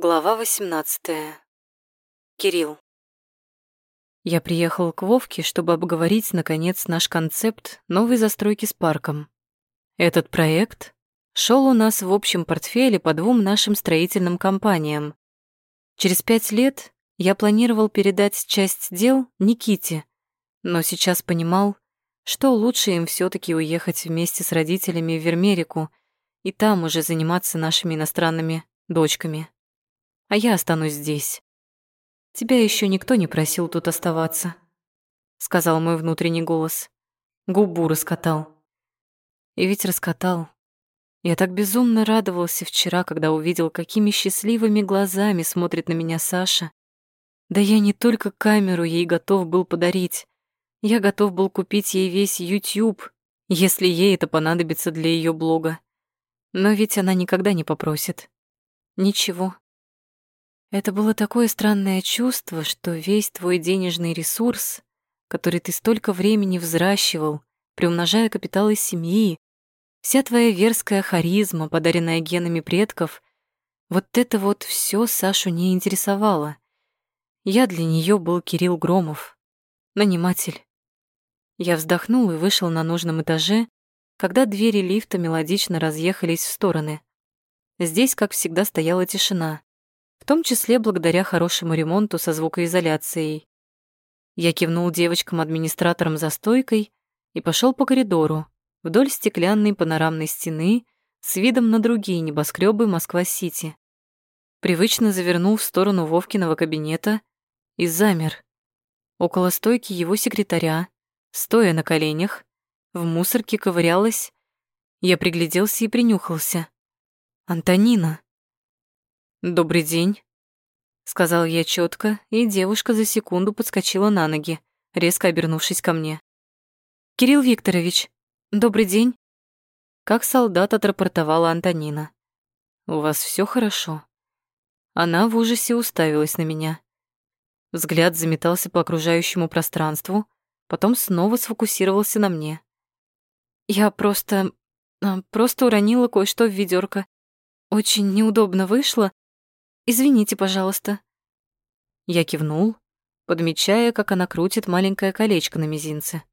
Глава 18. Кирилл. Я приехал к Вовке, чтобы обговорить, наконец, наш концепт новой застройки с парком. Этот проект шел у нас в общем портфеле по двум нашим строительным компаниям. Через пять лет я планировал передать часть дел Никите, но сейчас понимал, что лучше им все таки уехать вместе с родителями в Вермерику и там уже заниматься нашими иностранными дочками а я останусь здесь. Тебя еще никто не просил тут оставаться, сказал мой внутренний голос. Губу раскатал. И ведь раскатал. Я так безумно радовался вчера, когда увидел, какими счастливыми глазами смотрит на меня Саша. Да я не только камеру ей готов был подарить. Я готов был купить ей весь YouTube, если ей это понадобится для ее блога. Но ведь она никогда не попросит. Ничего. Это было такое странное чувство, что весь твой денежный ресурс, который ты столько времени взращивал, приумножая капиталы семьи, вся твоя верская харизма, подаренная генами предков, вот это вот все Сашу не интересовало. Я для нее был Кирилл Громов, наниматель. Я вздохнул и вышел на нужном этаже, когда двери лифта мелодично разъехались в стороны. Здесь, как всегда, стояла тишина том числе благодаря хорошему ремонту со звукоизоляцией. Я кивнул девочкам-администраторам за стойкой и пошел по коридору вдоль стеклянной панорамной стены с видом на другие небоскребы Москва-Сити. Привычно завернул в сторону Вовкиного кабинета и замер. Около стойки его секретаря, стоя на коленях, в мусорке ковырялась. Я пригляделся и принюхался. Антонина. «Добрый день», — сказал я четко, и девушка за секунду подскочила на ноги, резко обернувшись ко мне. «Кирилл Викторович, добрый день», — как солдат отрапортовала Антонина. «У вас все хорошо?» Она в ужасе уставилась на меня. Взгляд заметался по окружающему пространству, потом снова сфокусировался на мне. «Я просто... А, просто уронила кое-что в ведерко. Очень неудобно вышло, Извините, пожалуйста». Я кивнул, подмечая, как она крутит маленькое колечко на мизинце.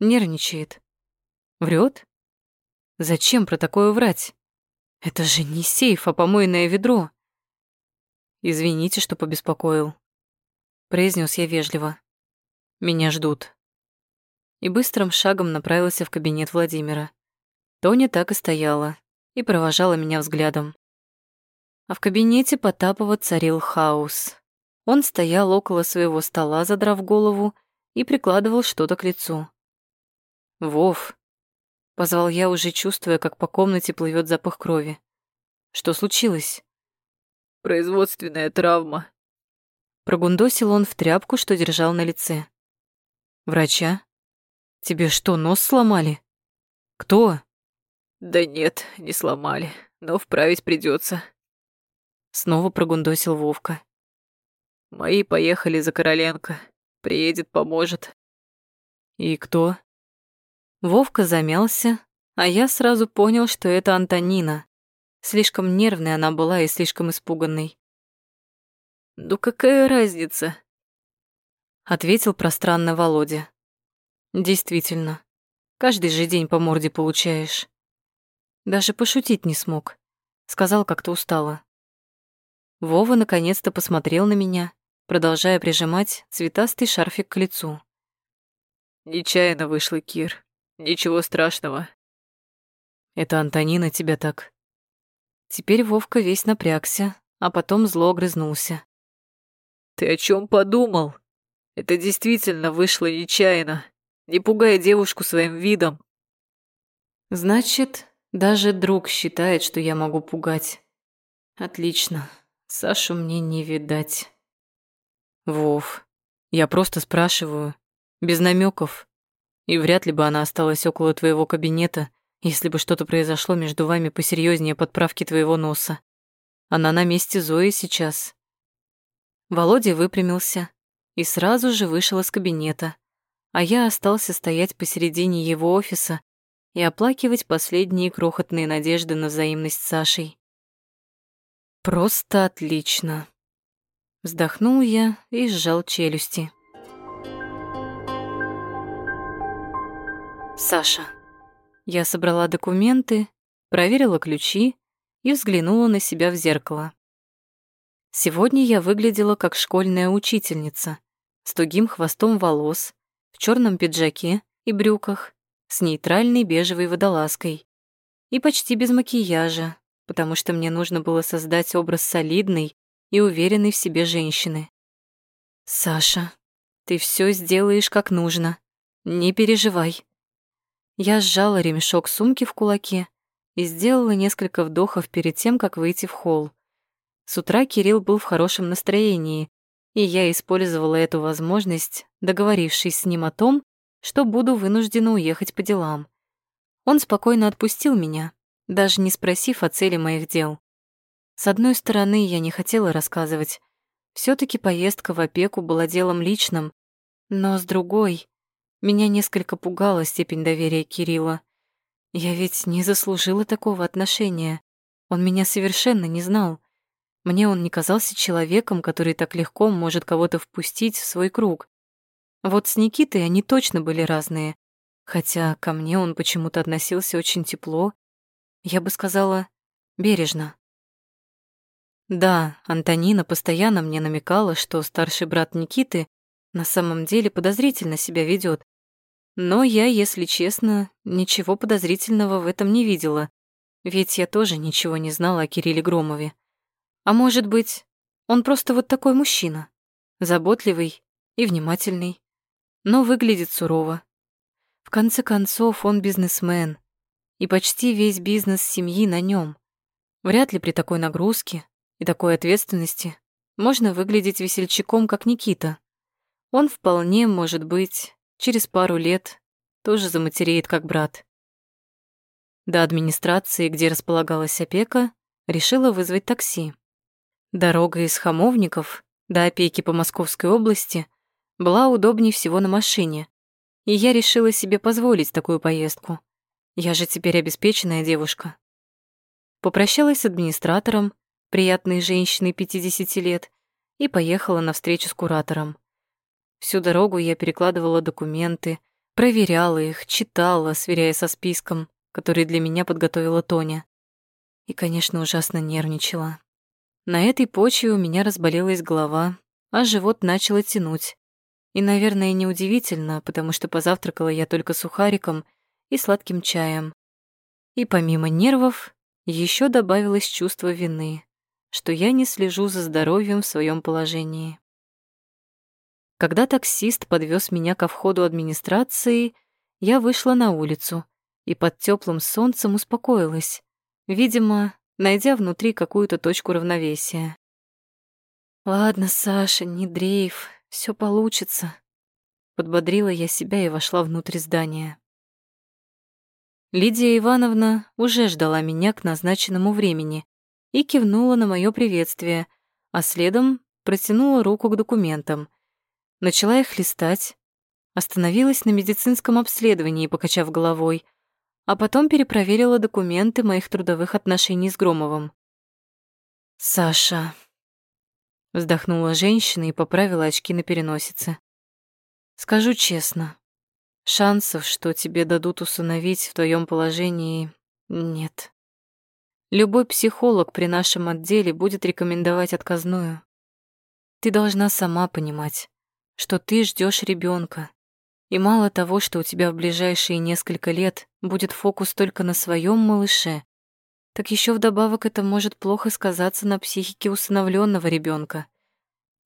Нервничает. Врет? Зачем про такое врать? Это же не сейф, а помойное ведро. Извините, что побеспокоил. Произнес я вежливо. Меня ждут. И быстрым шагом направился в кабинет Владимира. Тоня так и стояла и провожала меня взглядом. А в кабинете Потапова царил хаос. Он стоял около своего стола, задрав голову, и прикладывал что-то к лицу. «Вов», — позвал я, уже чувствуя, как по комнате плывет запах крови. «Что случилось?» «Производственная травма». Прогундосил он в тряпку, что держал на лице. «Врача? Тебе что, нос сломали? Кто?» «Да нет, не сломали, но вправить придется. Снова прогундосил Вовка. Мои поехали за Короленко. Приедет, поможет. И кто? Вовка замялся, а я сразу понял, что это Антонина. Слишком нервной она была и слишком испуганной. «Ну какая разница?» Ответил пространно Володя. «Действительно, каждый же день по морде получаешь». Даже пошутить не смог. Сказал как-то устало. Вова наконец-то посмотрел на меня, продолжая прижимать цветастый шарфик к лицу. «Нечаянно вышло, Кир. Ничего страшного». «Это Антонина тебя так». Теперь Вовка весь напрягся, а потом зло огрызнулся. «Ты о чем подумал? Это действительно вышло нечаянно. Не пугай девушку своим видом». «Значит, даже друг считает, что я могу пугать. Отлично». Сашу мне не видать. Вов, я просто спрашиваю, без намеков. И вряд ли бы она осталась около твоего кабинета, если бы что-то произошло между вами посерьезнее подправки твоего носа. Она на месте Зои сейчас. Володя выпрямился и сразу же вышел из кабинета, а я остался стоять посередине его офиса и оплакивать последние крохотные надежды на взаимность с Сашей. Просто отлично. Вздохнул я и сжал челюсти. Саша. Я собрала документы, проверила ключи и взглянула на себя в зеркало. Сегодня я выглядела как школьная учительница, с тугим хвостом волос, в черном пиджаке и брюках, с нейтральной бежевой водолазкой и почти без макияжа, потому что мне нужно было создать образ солидной и уверенной в себе женщины. «Саша, ты все сделаешь как нужно. Не переживай». Я сжала ремешок сумки в кулаке и сделала несколько вдохов перед тем, как выйти в холл. С утра Кирилл был в хорошем настроении, и я использовала эту возможность, договорившись с ним о том, что буду вынуждена уехать по делам. Он спокойно отпустил меня, даже не спросив о цели моих дел. С одной стороны, я не хотела рассказывать. все таки поездка в опеку была делом личным, но с другой, меня несколько пугала степень доверия Кирилла. Я ведь не заслужила такого отношения. Он меня совершенно не знал. Мне он не казался человеком, который так легко может кого-то впустить в свой круг. Вот с Никитой они точно были разные. Хотя ко мне он почему-то относился очень тепло. Я бы сказала, бережно. Да, Антонина постоянно мне намекала, что старший брат Никиты на самом деле подозрительно себя ведет, но я, если честно, ничего подозрительного в этом не видела, ведь я тоже ничего не знала о Кирилле Громове. А может быть, он просто вот такой мужчина, заботливый и внимательный, но выглядит сурово. В конце концов, он бизнесмен, и почти весь бизнес семьи на нем. Вряд ли при такой нагрузке и такой ответственности можно выглядеть весельчаком, как Никита. Он вполне может быть через пару лет тоже заматереет как брат. До администрации, где располагалась опека, решила вызвать такси. Дорога из Хамовников до опеки по Московской области была удобнее всего на машине, и я решила себе позволить такую поездку. Я же теперь обеспеченная девушка. Попрощалась с администратором, приятной женщиной 50 лет, и поехала на встречу с куратором. Всю дорогу я перекладывала документы, проверяла их, читала, сверяя со списком, который для меня подготовила Тоня. И, конечно, ужасно нервничала. На этой почве у меня разболелась голова, а живот начало тянуть. И, наверное, неудивительно, потому что позавтракала я только сухариком и сладким чаем. И помимо нервов, еще добавилось чувство вины, что я не слежу за здоровьем в своем положении. Когда таксист подвез меня ко входу администрации, я вышла на улицу и под теплым солнцем успокоилась, видимо, найдя внутри какую-то точку равновесия. «Ладно, Саша, не дрейф, все получится», — подбодрила я себя и вошла внутрь здания. Лидия Ивановна уже ждала меня к назначенному времени и кивнула на мое приветствие, а следом протянула руку к документам, Начала их листать, остановилась на медицинском обследовании, покачав головой, а потом перепроверила документы моих трудовых отношений с Громовым. «Саша», — вздохнула женщина и поправила очки на переносице. «Скажу честно, шансов, что тебе дадут усыновить в твоем положении, нет. Любой психолог при нашем отделе будет рекомендовать отказную. Ты должна сама понимать, что ты ждешь ребенка. И мало того, что у тебя в ближайшие несколько лет будет фокус только на своем малыше, так еще вдобавок это может плохо сказаться на психике усыновленного ребенка.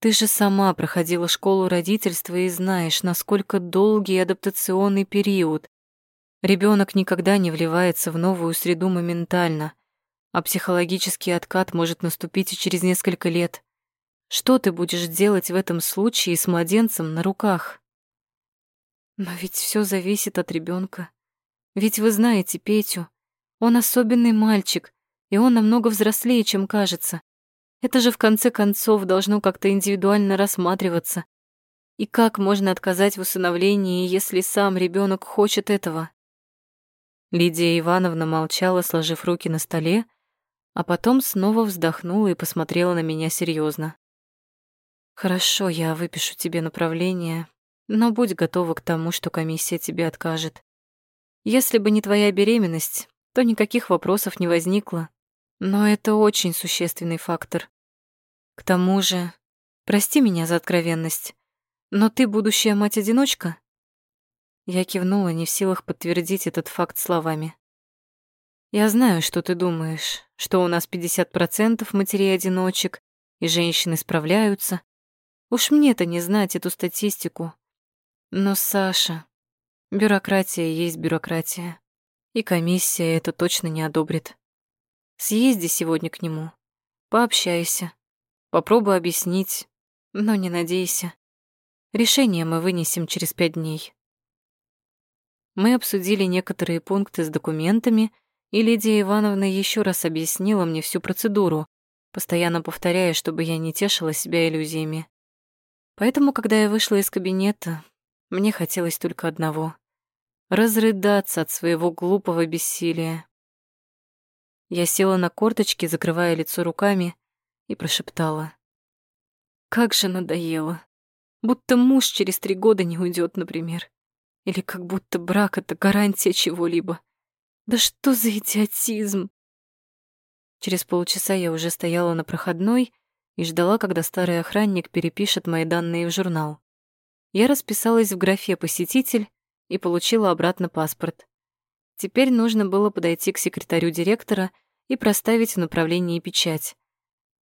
Ты же сама проходила школу родительства и знаешь, насколько долгий адаптационный период. Ребенок никогда не вливается в новую среду моментально, а психологический откат может наступить и через несколько лет. Что ты будешь делать в этом случае с младенцем на руках? Но ведь все зависит от ребенка. Ведь вы знаете Петю. Он особенный мальчик, и он намного взрослее, чем кажется. Это же в конце концов должно как-то индивидуально рассматриваться. И как можно отказать в усыновлении, если сам ребенок хочет этого? Лидия Ивановна молчала, сложив руки на столе, а потом снова вздохнула и посмотрела на меня серьезно. «Хорошо, я выпишу тебе направление, но будь готова к тому, что комиссия тебе откажет. Если бы не твоя беременность, то никаких вопросов не возникло, но это очень существенный фактор. К тому же, прости меня за откровенность, но ты будущая мать-одиночка?» Я кивнула, не в силах подтвердить этот факт словами. «Я знаю, что ты думаешь, что у нас 50% матерей-одиночек, и женщины справляются. Уж мне-то не знать эту статистику. Но, Саша, бюрократия есть бюрократия, и комиссия это точно не одобрит. Съезди сегодня к нему, пообщайся, попробуй объяснить, но не надейся. Решение мы вынесем через пять дней. Мы обсудили некоторые пункты с документами, и Лидия Ивановна еще раз объяснила мне всю процедуру, постоянно повторяя, чтобы я не тешила себя иллюзиями. Поэтому, когда я вышла из кабинета, мне хотелось только одного — разрыдаться от своего глупого бессилия. Я села на корточки, закрывая лицо руками, и прошептала. «Как же надоело! Будто муж через три года не уйдет, например. Или как будто брак — это гарантия чего-либо. Да что за идиотизм!» Через полчаса я уже стояла на проходной и ждала, когда старый охранник перепишет мои данные в журнал. Я расписалась в графе «Посетитель» и получила обратно паспорт. Теперь нужно было подойти к секретарю директора и проставить в направлении печать.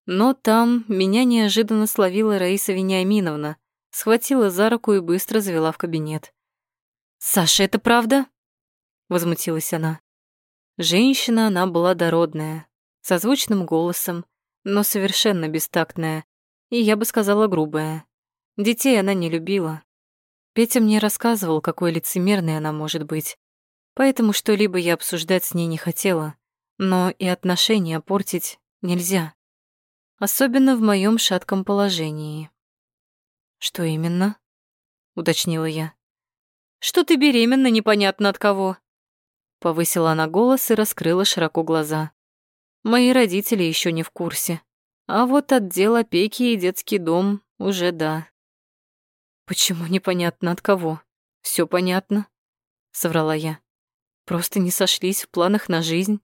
Но там меня неожиданно словила Раиса Вениаминовна, схватила за руку и быстро завела в кабинет. «Саша, это правда?» — возмутилась она. Женщина она была дородная, со звучным голосом, но совершенно бестактная, и, я бы сказала, грубая. Детей она не любила. Петя мне рассказывал, какой лицемерной она может быть, поэтому что-либо я обсуждать с ней не хотела, но и отношения портить нельзя. Особенно в моем шатком положении. «Что именно?» — уточнила я. «Что ты беременна непонятно от кого?» Повысила она голос и раскрыла широко глаза. Мои родители еще не в курсе. А вот отдел опеки и детский дом уже да. Почему непонятно от кого? Все понятно, соврала я. Просто не сошлись в планах на жизнь.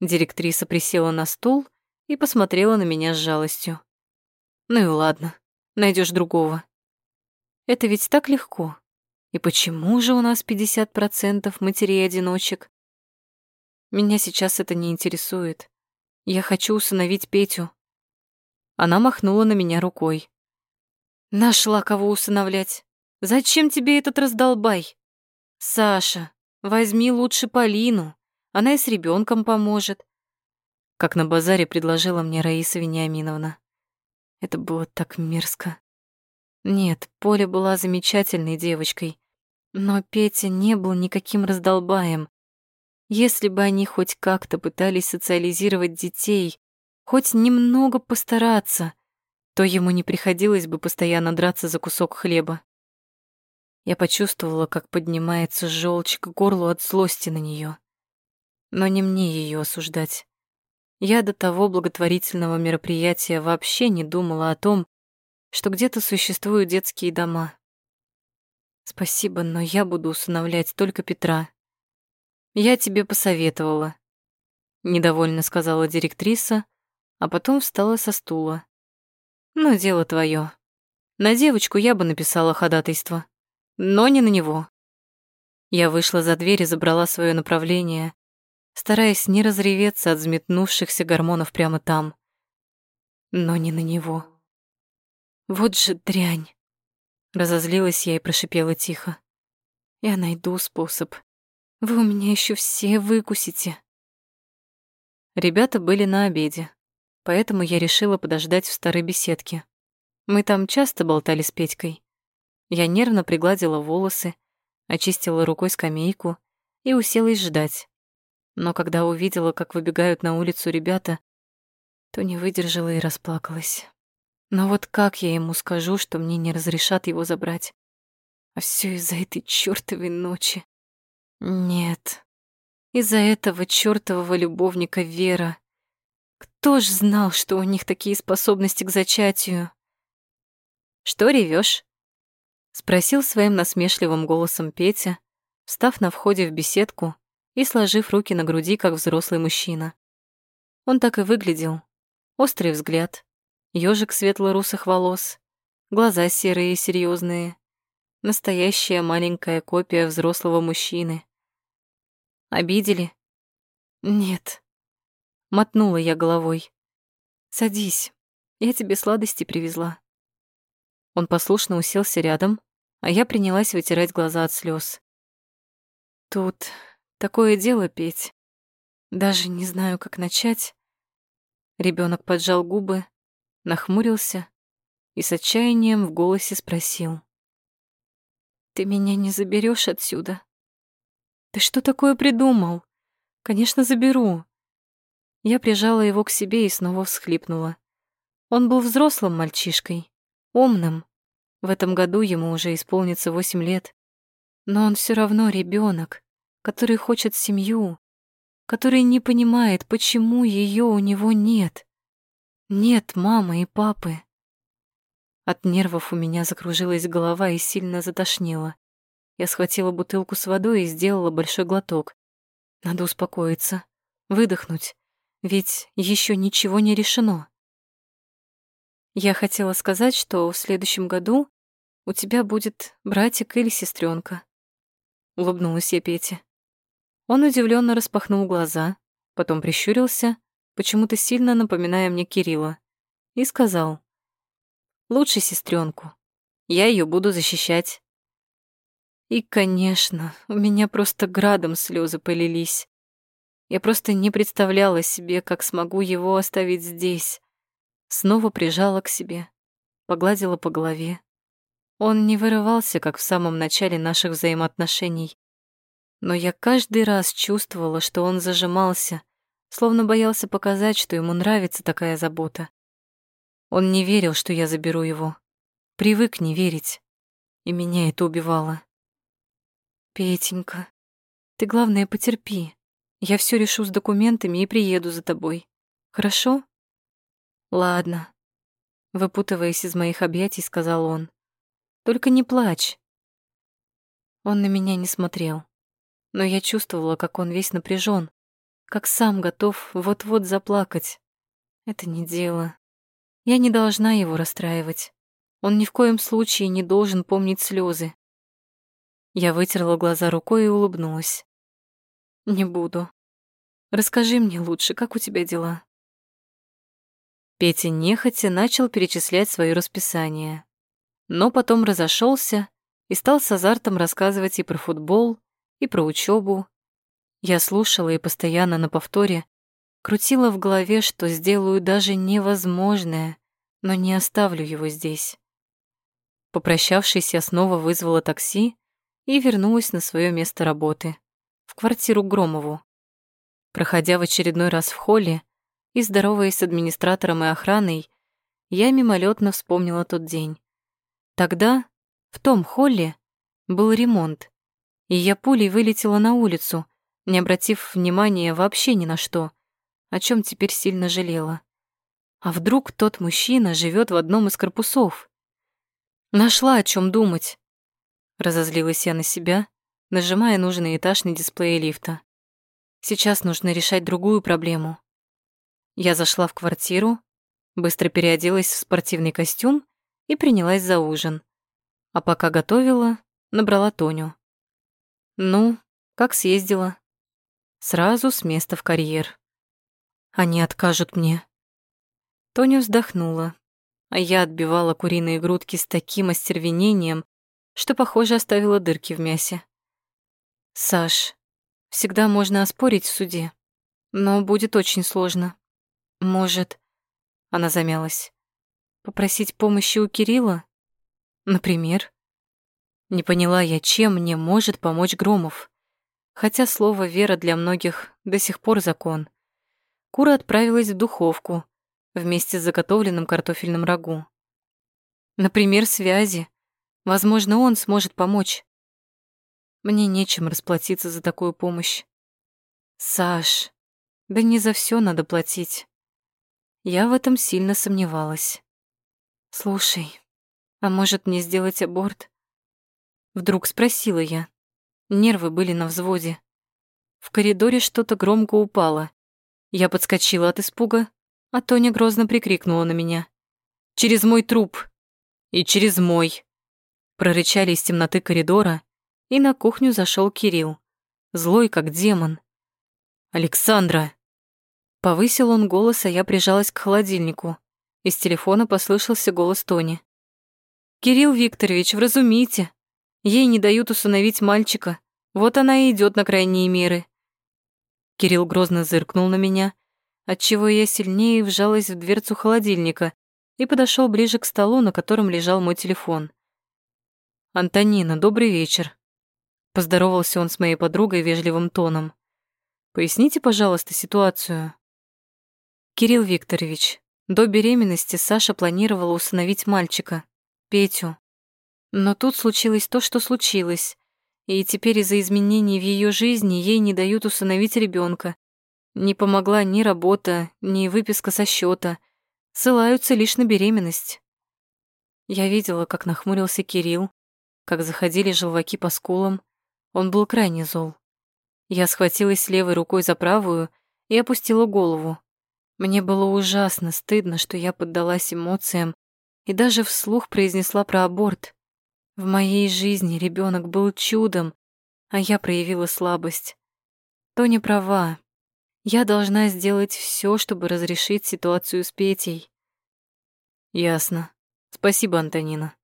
Директриса присела на стул и посмотрела на меня с жалостью. Ну и ладно, найдешь другого. Это ведь так легко. И почему же у нас 50% матерей-одиночек? Меня сейчас это не интересует. Я хочу усыновить Петю. Она махнула на меня рукой. Нашла кого усыновлять. Зачем тебе этот раздолбай? Саша, возьми лучше Полину. Она и с ребенком поможет. Как на базаре предложила мне Раиса Вениаминовна. Это было так мерзко. Нет, Поля была замечательной девочкой, но Петя не был никаким раздолбаем. Если бы они хоть как-то пытались социализировать детей, хоть немного постараться, то ему не приходилось бы постоянно драться за кусок хлеба. Я почувствовала, как поднимается желчь к горлу от злости на нее. Но не мне ее осуждать. Я до того благотворительного мероприятия вообще не думала о том, что где-то существуют детские дома. Спасибо, но я буду усыновлять только Петра. Я тебе посоветовала, недовольно сказала директриса, а потом встала со стула. Ну, дело твое. На девочку я бы написала ходатайство, но не на него. Я вышла за дверь и забрала свое направление, стараясь не разреветься от взметнувшихся гормонов прямо там. Но не на него. Вот же дрянь. Разозлилась я и прошипела тихо. Я найду способ. Вы у меня еще все выкусите. Ребята были на обеде, поэтому я решила подождать в старой беседке. Мы там часто болтали с Петькой. Я нервно пригладила волосы, очистила рукой скамейку и уселась ждать. Но когда увидела, как выбегают на улицу ребята, то не выдержала и расплакалась. Но вот как я ему скажу, что мне не разрешат его забрать? А все из-за этой чёртовой ночи. Нет. Из-за этого чёртового любовника Вера. Кто ж знал, что у них такие способности к зачатию? Что ревешь? Спросил своим насмешливым голосом Петя, встав на входе в беседку и сложив руки на груди, как взрослый мужчина. Он так и выглядел. Острый взгляд, ёжик светло-русых волос, глаза серые и серьезные, настоящая маленькая копия взрослого мужчины. Обидели? Нет. Мотнула я головой. Садись, я тебе сладости привезла. Он послушно уселся рядом, а я принялась вытирать глаза от слез. Тут такое дело, Петь. Даже не знаю, как начать. Ребенок поджал губы, нахмурился и с отчаянием в голосе спросил. «Ты меня не заберешь отсюда?» «Ты что такое придумал?» «Конечно, заберу». Я прижала его к себе и снова всхлипнула. Он был взрослым мальчишкой, умным. В этом году ему уже исполнится восемь лет. Но он все равно ребенок, который хочет семью, который не понимает, почему ее у него нет. Нет мамы и папы. От нервов у меня закружилась голова и сильно затошнило. Я схватила бутылку с водой и сделала большой глоток. Надо успокоиться, выдохнуть, ведь еще ничего не решено. Я хотела сказать, что в следующем году у тебя будет братик или сестренка. Улыбнулась я Пете. Он удивленно распахнул глаза, потом прищурился, почему-то сильно напоминая мне Кирилла, и сказал, «Лучше сестренку. Я ее буду защищать». И, конечно, у меня просто градом слезы полились. Я просто не представляла себе, как смогу его оставить здесь. Снова прижала к себе, погладила по голове. Он не вырывался, как в самом начале наших взаимоотношений но я каждый раз чувствовала, что он зажимался, словно боялся показать, что ему нравится такая забота. Он не верил, что я заберу его. Привык не верить. И меня это убивало. «Петенька, ты, главное, потерпи. Я все решу с документами и приеду за тобой. Хорошо?» «Ладно», — выпутываясь из моих объятий, сказал он. «Только не плачь». Он на меня не смотрел но я чувствовала, как он весь напряжен, как сам готов вот-вот заплакать. Это не дело. Я не должна его расстраивать. Он ни в коем случае не должен помнить слезы. Я вытерла глаза рукой и улыбнулась. Не буду. Расскажи мне лучше, как у тебя дела? Петя нехотя начал перечислять свое расписание, но потом разошелся и стал с азартом рассказывать и про футбол, и про учебу. Я слушала и постоянно на повторе крутила в голове, что сделаю даже невозможное, но не оставлю его здесь. Попрощавшись, я снова вызвала такси и вернулась на свое место работы, в квартиру Громову. Проходя в очередной раз в холле и здороваясь с администратором и охраной, я мимолетно вспомнила тот день. Тогда в том холле был ремонт, и я пулей вылетела на улицу, не обратив внимания вообще ни на что, о чем теперь сильно жалела. А вдруг тот мужчина живет в одном из корпусов? Нашла о чем думать. Разозлилась я на себя, нажимая нужный этаж на дисплее лифта. Сейчас нужно решать другую проблему. Я зашла в квартиру, быстро переоделась в спортивный костюм и принялась за ужин. А пока готовила, набрала Тоню. Ну, как съездила? Сразу с места в карьер. Они откажут мне. Тоня вздохнула, а я отбивала куриные грудки с таким остервенением, что, похоже, оставила дырки в мясе. Саш, всегда можно оспорить в суде, но будет очень сложно. Может, она замялась, попросить помощи у Кирилла? Например? Не поняла я, чем мне может помочь Громов. Хотя слово «вера» для многих до сих пор закон. Кура отправилась в духовку вместе с заготовленным картофельным рагу. Например, связи. Возможно, он сможет помочь. Мне нечем расплатиться за такую помощь. Саш, да не за все надо платить. Я в этом сильно сомневалась. «Слушай, а может мне сделать аборт?» Вдруг спросила я. Нервы были на взводе. В коридоре что-то громко упало. Я подскочила от испуга, а Тоня грозно прикрикнула на меня. «Через мой труп! И через мой!» Прорычали из темноты коридора, и на кухню зашел Кирилл, злой как демон. «Александра!» Повысил он голос, а я прижалась к холодильнику. Из телефона послышался голос Тони. «Кирилл Викторович, вразумите. Ей не дают усыновить мальчика. Вот она и идет на крайние меры». Кирилл грозно зыркнул на меня, отчего я сильнее вжалась в дверцу холодильника и подошел ближе к столу, на котором лежал мой телефон. «Антонина, добрый вечер», — поздоровался он с моей подругой вежливым тоном. «Поясните, пожалуйста, ситуацию». «Кирилл Викторович, до беременности Саша планировала усыновить мальчика, Петю. Но тут случилось то, что случилось, и теперь из-за изменений в ее жизни ей не дают усыновить ребенка. Не помогла ни работа, ни выписка со счета. Ссылаются лишь на беременность. Я видела, как нахмурился Кирилл, как заходили желваки по скулам. Он был крайне зол. Я схватилась левой рукой за правую и опустила голову. Мне было ужасно стыдно, что я поддалась эмоциям и даже вслух произнесла про аборт. В моей жизни ребенок был чудом, а я проявила слабость. Тоня права. Я должна сделать все, чтобы разрешить ситуацию с Петей. Ясно. Спасибо, Антонина.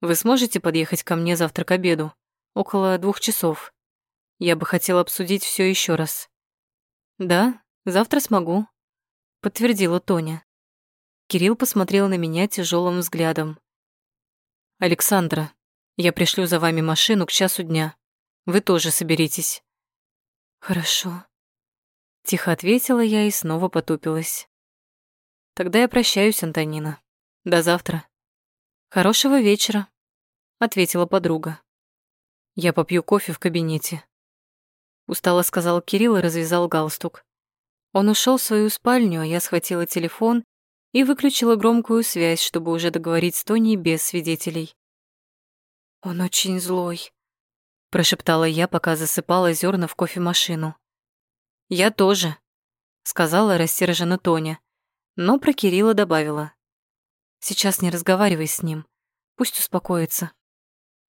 Вы сможете подъехать ко мне завтра к обеду? Около двух часов. Я бы хотела обсудить все еще раз. Да, завтра смогу, подтвердила Тоня. Кирилл посмотрел на меня тяжелым взглядом. Александра, я пришлю за вами машину к часу дня. Вы тоже соберитесь». «Хорошо», — тихо ответила я и снова потупилась. «Тогда я прощаюсь, Антонина. До завтра». «Хорошего вечера», — ответила подруга. «Я попью кофе в кабинете», — устало сказал Кирилл и развязал галстук. Он ушел в свою спальню, а я схватила телефон и выключила громкую связь, чтобы уже договорить с Тоней без свидетелей. «Он очень злой», — прошептала я, пока засыпала зерна в кофемашину. «Я тоже», — сказала рассерженно Тоня, но про Кирилла добавила. «Сейчас не разговаривай с ним, пусть успокоится.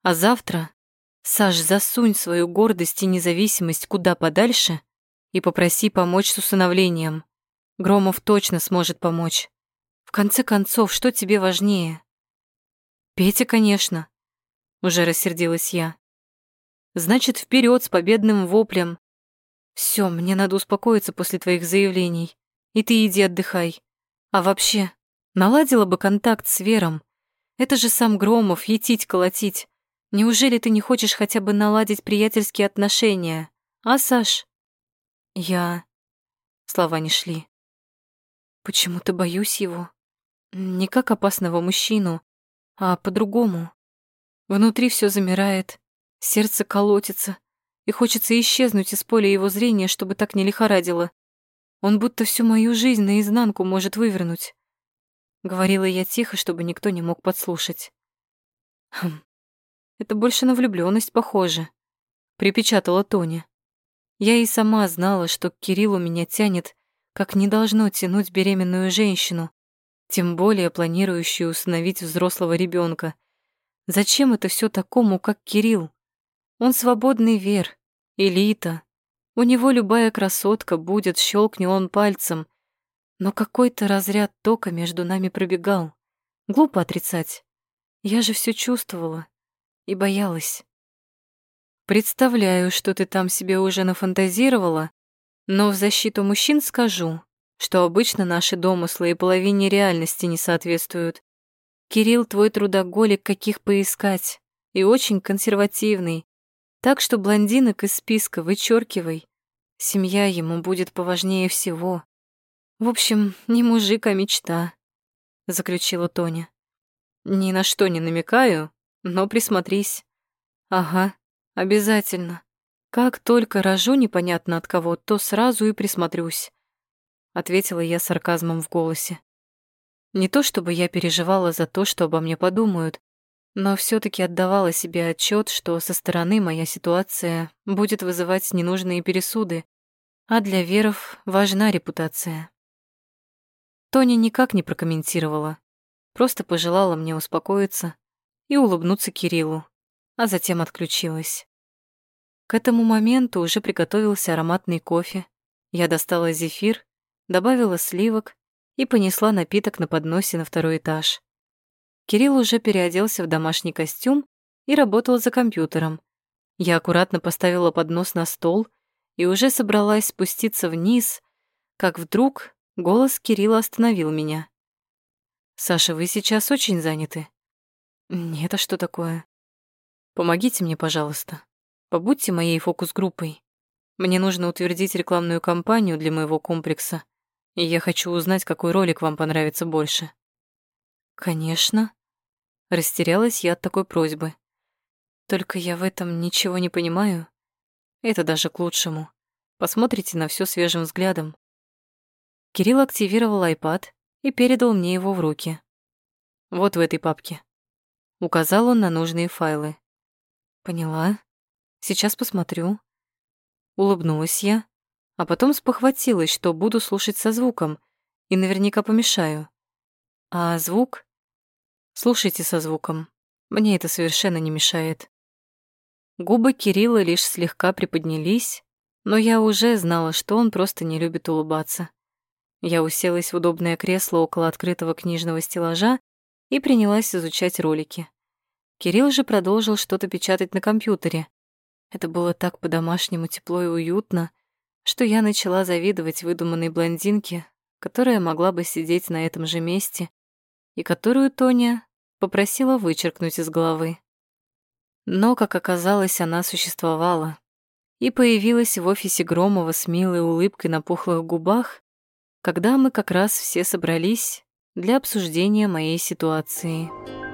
А завтра, Саш, засунь свою гордость и независимость куда подальше и попроси помочь с усыновлением. Громов точно сможет помочь. В конце концов, что тебе важнее?» «Петя, конечно», уже рассердилась я. Значит, вперед с победным воплем. Все, мне надо успокоиться после твоих заявлений. И ты иди отдыхай. А вообще, наладила бы контакт с Вером. Это же сам Громов, етить колотить. Неужели ты не хочешь хотя бы наладить приятельские отношения? А, Саш? Я... Слова не шли. Почему-то боюсь его. Не как опасного мужчину, а по-другому. Внутри все замирает, сердце колотится, и хочется исчезнуть из поля его зрения, чтобы так не лихорадило. Он будто всю мою жизнь наизнанку может вывернуть. Говорила я тихо, чтобы никто не мог подслушать. Хм, это больше на влюблённость похоже, припечатала Тоня. Я и сама знала, что к Кириллу меня тянет, как не должно тянуть беременную женщину, тем более планирующую усыновить взрослого ребенка. Зачем это все такому, как Кирилл? Он свободный вер, элита. У него любая красотка будет, щелкни он пальцем. Но какой-то разряд тока между нами пробегал. Глупо отрицать. Я же все чувствовала и боялась. Представляю, что ты там себе уже нафантазировала, но в защиту мужчин скажу, что обычно наши домыслы и половине реальности не соответствуют. Кирилл твой трудоголик, каких поискать, и очень консервативный. Так что блондинок из списка вычеркивай. Семья ему будет поважнее всего. В общем, не мужик, а мечта, заключила Тоня. Ни на что не намекаю, но присмотрись. Ага, обязательно. Как только рожу непонятно от кого, то сразу и присмотрюсь, ответила я сарказмом в голосе. Не то чтобы я переживала за то, что обо мне подумают, но все таки отдавала себе отчет, что со стороны моя ситуация будет вызывать ненужные пересуды, а для веров важна репутация. Тоня никак не прокомментировала, просто пожелала мне успокоиться и улыбнуться Кириллу, а затем отключилась. К этому моменту уже приготовился ароматный кофе. Я достала зефир, добавила сливок и понесла напиток на подносе на второй этаж. Кирилл уже переоделся в домашний костюм и работал за компьютером. Я аккуратно поставила поднос на стол и уже собралась спуститься вниз, как вдруг голос Кирилла остановил меня. «Саша, вы сейчас очень заняты?» «Нет, а что такое?» «Помогите мне, пожалуйста. Побудьте моей фокус-группой. Мне нужно утвердить рекламную кампанию для моего комплекса, и я хочу узнать, какой ролик вам понравится больше». «Конечно». Растерялась я от такой просьбы. «Только я в этом ничего не понимаю. Это даже к лучшему. Посмотрите на все свежим взглядом». Кирилл активировал iPad и передал мне его в руки. «Вот в этой папке». Указал он на нужные файлы. «Поняла. Сейчас посмотрю». Улыбнулась я, а потом спохватилась, что буду слушать со звуком и наверняка помешаю. А звук? Слушайте со звуком. Мне это совершенно не мешает. Губы Кирилла лишь слегка приподнялись, но я уже знала, что он просто не любит улыбаться. Я уселась в удобное кресло около открытого книжного стеллажа и принялась изучать ролики. Кирилл же продолжил что-то печатать на компьютере. Это было так по-домашнему тепло и уютно, что я начала завидовать выдуманной блондинке, которая могла бы сидеть на этом же месте и которую Тоня попросила вычеркнуть из головы. Но, как оказалось, она существовала и появилась в офисе Громова с милой улыбкой на пухлых губах, когда мы как раз все собрались для обсуждения моей ситуации.